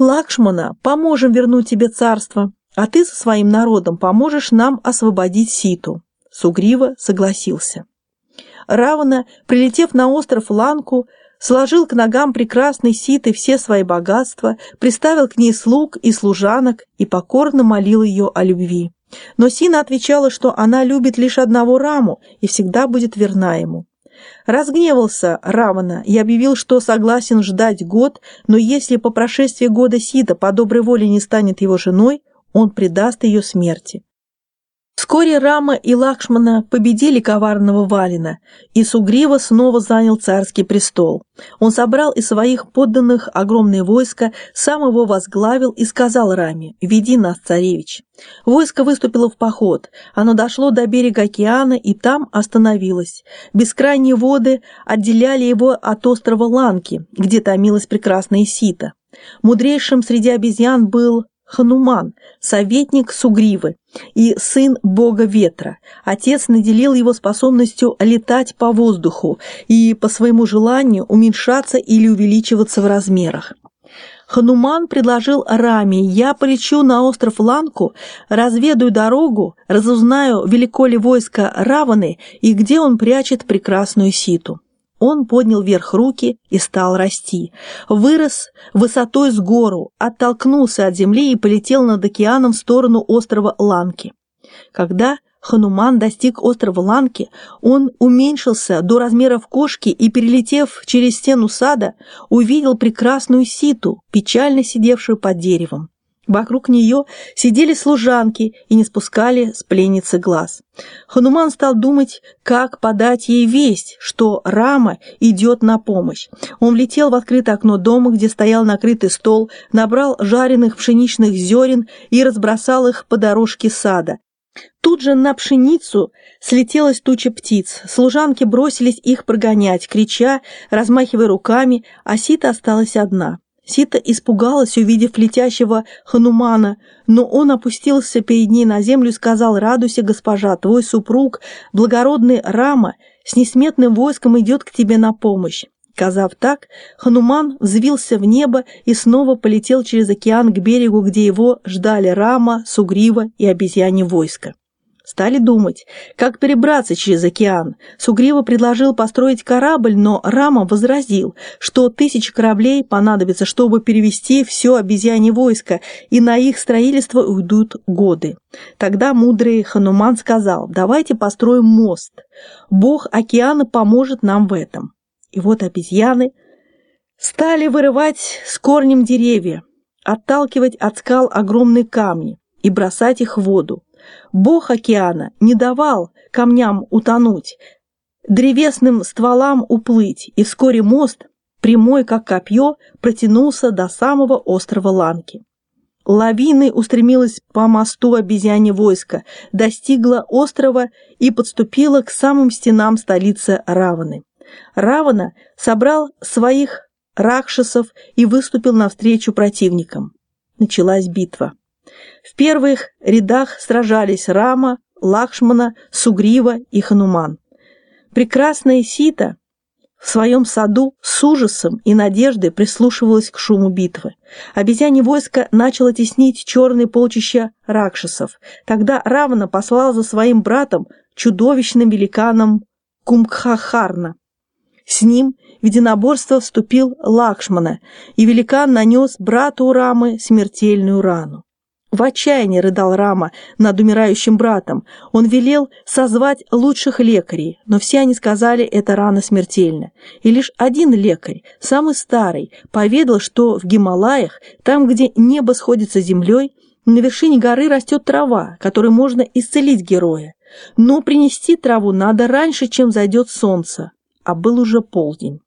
Лакшмана, поможем вернуть тебе царство, а ты со своим народом поможешь нам освободить Ситу». Сугрива согласился. Равана, прилетев на остров Ланку, сложил к ногам прекрасной Ситы все свои богатства, приставил к ней слуг и служанок и покорно молил ее о любви. Но Сина отвечала, что она любит лишь одного Раму и всегда будет верна ему. Разгневался Равана и объявил, что согласен ждать год, но если по прошествии года Сита по доброй воле не станет его женой, он предаст ее смерти. Вскоре Рама и Лакшмана победили коварного Валина, и Сугрива снова занял царский престол. Он собрал из своих подданных огромное войско, сам его возглавил и сказал Раме «Веди нас, царевич». Войско выступило в поход, оно дошло до берега океана и там остановилось. Бескрайние воды отделяли его от острова Ланки, где томилась прекрасная Сита. Мудрейшим среди обезьян был Хануман, советник Сугривы и сын бога ветра. Отец наделил его способностью летать по воздуху и по своему желанию уменьшаться или увеличиваться в размерах. Хануман предложил Раме, я полечу на остров Ланку, разведаю дорогу, разузнаю, велико ли войско Раваны и где он прячет прекрасную ситу. Он поднял вверх руки и стал расти. Вырос высотой с гору, оттолкнулся от земли и полетел над океаном в сторону острова Ланки. Когда Хануман достиг острова Ланки, он уменьшился до размеров кошки и, перелетев через стену сада, увидел прекрасную ситу, печально сидевшую под деревом. Вокруг нее сидели служанки и не спускали с пленницы глаз. Хануман стал думать, как подать ей весть, что Рама идет на помощь. Он влетел в открытое окно дома, где стоял накрытый стол, набрал жареных пшеничных зерен и разбросал их по дорожке сада. Тут же на пшеницу слетелась туча птиц. Служанки бросились их прогонять, крича, размахивая руками, а Сита осталась одна. Сита испугалась, увидев летящего Ханумана, но он опустился перед ней на землю и сказал, «Радуйся, госпожа, твой супруг, благородный Рама, с несметным войском идет к тебе на помощь». Сказав так, Хануман взвился в небо и снова полетел через океан к берегу, где его ждали Рама, Сугрива и обезьяне войско. Стали думать, как перебраться через океан. Сугрива предложил построить корабль, но Рама возразил, что тысячи кораблей понадобится, чтобы перевести все обезьяне войско, и на их строительство уйдут годы. Тогда мудрый Хануман сказал, давайте построим мост. Бог океана поможет нам в этом. И вот обезьяны стали вырывать с корнем деревья, отталкивать от скал огромные камни и бросать их в воду. Бог океана не давал камням утонуть, древесным стволам уплыть, и вскоре мост, прямой как копье, протянулся до самого острова Ланки. Лавиной устремилась по мосту обезьяне войско, достигла острова и подступила к самым стенам столицы Раваны. Равана собрал своих ракшасов и выступил навстречу противникам. Началась битва. В первых рядах сражались Рама, Лакшмана, Сугрива и Хануман. Прекрасная Сита в своем саду с ужасом и надеждой прислушивалась к шуму битвы. Обезьяне войско начало теснить черные полчища ракшасов. Тогда Равана послал за своим братом, чудовищным великаном Кумбхахарна. С ним в единоборство вступил Лакшмана, и великан нанес брату Рамы смертельную рану. В отчаянии рыдал Рама над умирающим братом. Он велел созвать лучших лекарей, но все они сказали, это рано смертельно. И лишь один лекарь, самый старый, поведал, что в Гималаях, там, где небо сходится с землей, на вершине горы растет трава, которой можно исцелить героя. Но принести траву надо раньше, чем зайдет солнце, а был уже полдень.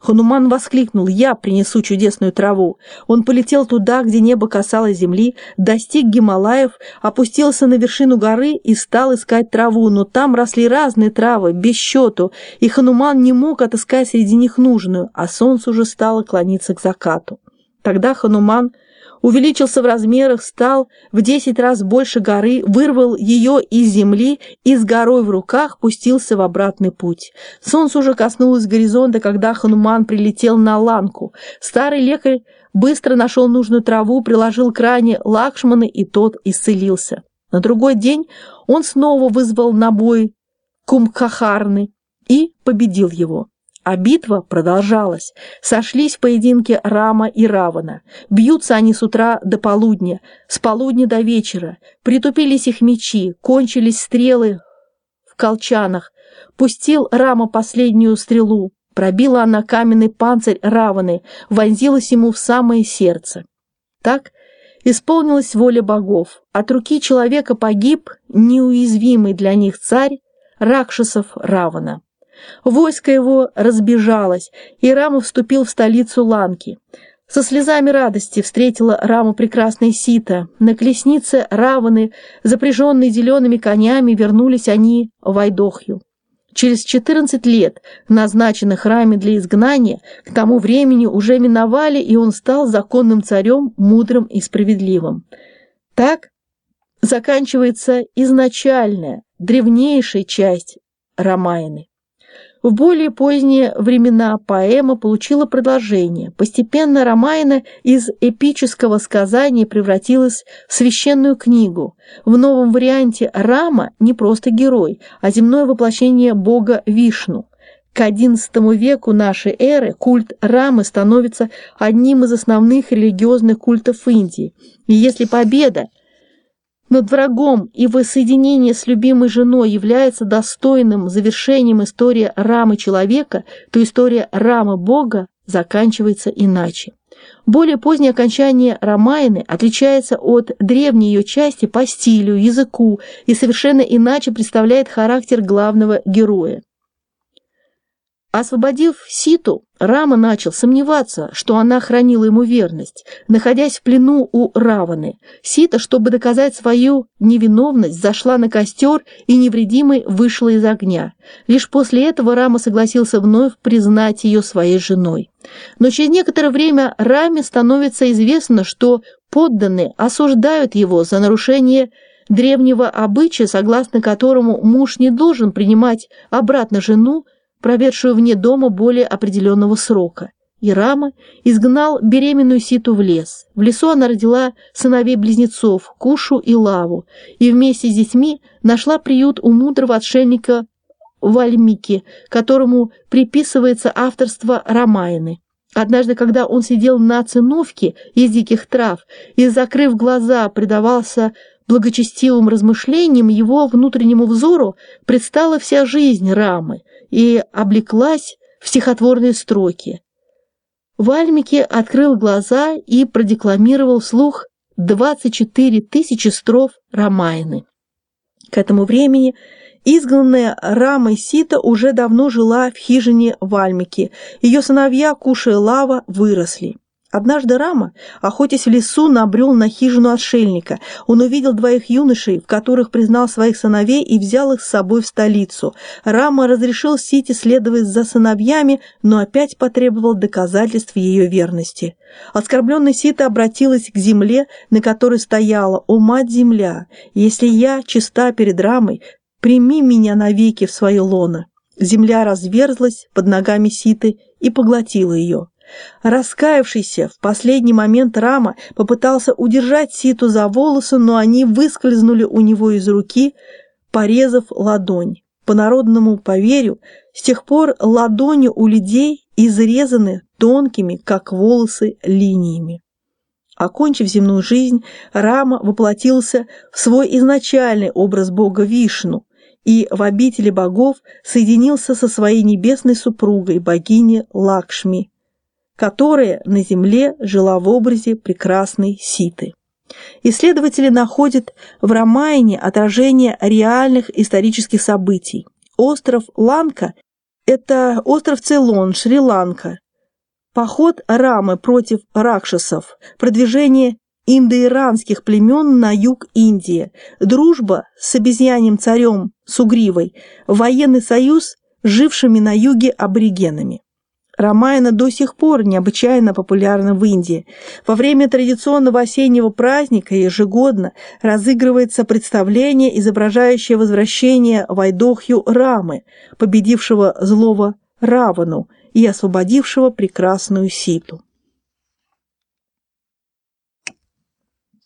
Хануман воскликнул «Я принесу чудесную траву». Он полетел туда, где небо касалось земли, достиг Гималаев, опустился на вершину горы и стал искать траву, но там росли разные травы, без счету, и Хануман не мог отыскать среди них нужную, а солнце уже стало клониться к закату. Тогда Хануман увеличился в размерах, стал в десять раз больше горы, вырвал ее из земли и с горой в руках пустился в обратный путь. Солнце уже коснулось горизонта, когда Хануман прилетел на ланку. Старый лекарь быстро нашел нужную траву, приложил к ране Лакшманы, и тот исцелился. На другой день он снова вызвал на бой Кумкхахарны и победил его. А битва продолжалась. Сошлись в поединке Рама и Равана. Бьются они с утра до полудня, с полудня до вечера. Притупились их мечи, кончились стрелы в колчанах. Пустил Рама последнюю стрелу. Пробила она каменный панцирь Раваны, вонзилась ему в самое сердце. Так исполнилась воля богов. От руки человека погиб неуязвимый для них царь Ракшасов Равана. Войско его разбежалось, и Рама вступил в столицу Ланки. Со слезами радости встретила Раму прекрасная Сита. На колеснице Раваны, запряженные зелеными конями, вернулись они в Айдохью. Через 14 лет, назначенных Раме для изгнания, к тому времени уже миновали, и он стал законным царем, мудрым и справедливым. Так заканчивается изначальная, древнейшая часть Рамаяны. В более поздние времена поэма получила продолжение. Постепенно Рамайна из эпического сказания превратилась в священную книгу. В новом варианте Рама не просто герой, а земное воплощение бога Вишну. К XI веку нашей эры культ Рамы становится одним из основных религиозных культов Индии. И если победа над врагом и воссоединение с любимой женой является достойным завершением истории Рамы человека, то история Рамы Бога заканчивается иначе. Более позднее окончание Рамаяны отличается от древней ее части по стилю, языку и совершенно иначе представляет характер главного героя. Освободив Ситу, Рама начал сомневаться, что она хранила ему верность, находясь в плену у Раваны. Сита, чтобы доказать свою невиновность, зашла на костер и невредимой вышла из огня. Лишь после этого Рама согласился вновь признать ее своей женой. Но через некоторое время Раме становится известно, что подданные осуждают его за нарушение древнего обычая, согласно которому муж не должен принимать обратно жену, проведшую вне дома более определенного срока. И Рама изгнал беременную Ситу в лес. В лесу она родила сыновей-близнецов Кушу и Лаву, и вместе с детьми нашла приют у мудрого отшельника Вальмики, которому приписывается авторство Рамаяны. Однажды, когда он сидел на циновке из диких трав и, закрыв глаза, предавался благочестивым размышлениям, его внутреннему взору предстала вся жизнь Рамы и облеклась в стихотворные строки. Вальмики открыл глаза и продекламировал вслух 24 тысячи строф Рамайны. К этому времени изгнанная Рамой Сита уже давно жила в хижине Вальмики. Ее сыновья, кушая лава, выросли. Однажды Рама, охотясь в лесу, набрел на хижину отшельника. Он увидел двоих юношей, в которых признал своих сыновей и взял их с собой в столицу. Рама разрешил Сити следовать за сыновьями, но опять потребовал доказательств ее верности. Оскорбленная Сита обратилась к земле, на которой стояла «О, мать-земля, если я чиста перед Рамой, прими меня навеки в свое лоно». Земля разверзлась под ногами Ситы и поглотила ее. Раскаявшийся в последний момент Рама попытался удержать Ситу за волосы, но они выскользнули у него из руки, порезав ладонь. По народному поверью, с тех пор ладони у людей изрезаны тонкими, как волосы, линиями. Окончив земную жизнь, Рама воплотился в свой изначальный образ бога Вишну и в обители богов соединился со своей небесной супругой, богиней Лакшми которая на Земле жила в образе прекрасной Ситы. Исследователи находят в Рамайне отражение реальных исторических событий. Остров Ланка – это остров Цейлон, Шри-Ланка. Поход Рамы против ракшасов, продвижение индоиранских племен на юг Индии, дружба с обезьяньим царем Сугривой, военный союз с жившими на юге аборигенами. Рамаяна до сих пор необычайно популярна в Индии. Во время традиционного осеннего праздника ежегодно разыгрывается представление, изображающее возвращение в Айдохью Рамы, победившего злого Равану и освободившего прекрасную Ситу.